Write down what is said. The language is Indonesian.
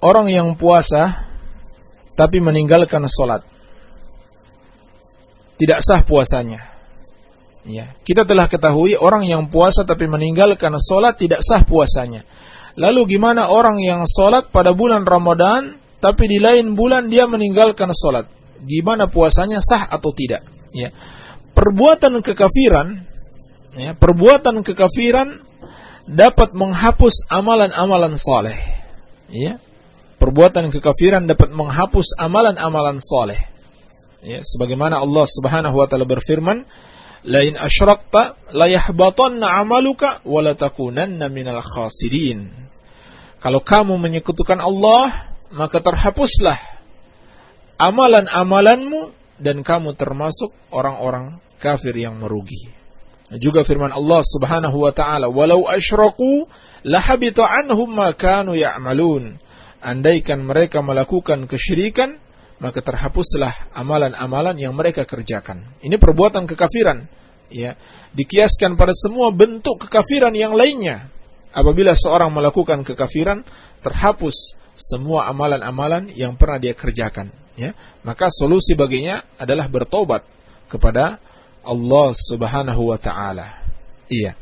Orang yang puasa tapi meninggalkan sholat tidak sah puasanya. Ya, kita telah ketahui orang yang puasa tapi meninggalkan sholat tidak sah puasanya. Lalu gimana orang yang sholat pada bulan Ramadan tapi di lain bulan dia meninggalkan sholat? Gimana puasanya sah atau tidak? Ya, perbuatan kekafiran, ya, perbuatan kekafiran dapat menghapus amalan-amalan soleh. Ya, perbuatan kekafiran dapat menghapus amalan-amalan soleh. Ya, sebagaimana Allah Subhanahu wa taala berfirman, lain asyrakta la yahbatanna amaluka wa la takunanna minal khasirin. Kalau kamu menyekutukan Allah, maka terhapuslah amalan-amalanmu dan kamu termasuk orang-orang kafir yang merugi. Juga firman Allah Subhanahu wa taala, "Walau asyraku lahabita anhum ma kanu ya'malun." Andaikan mereka melakukan kesyirikan, maka terhapuslah amalan-amalan yang mereka kerjakan. Ini perbuatan kekafiran, ya. Dikiaskan pada semua bentuk kekafiran yang lainnya. Apabila seorang melakukan kekafiran, terhapus semua amalan-amalan yang pernah dia kerjakan, ya. Maka solusi baginya adalah bertobat kepada Allah Subhanahu wa taala. Iya.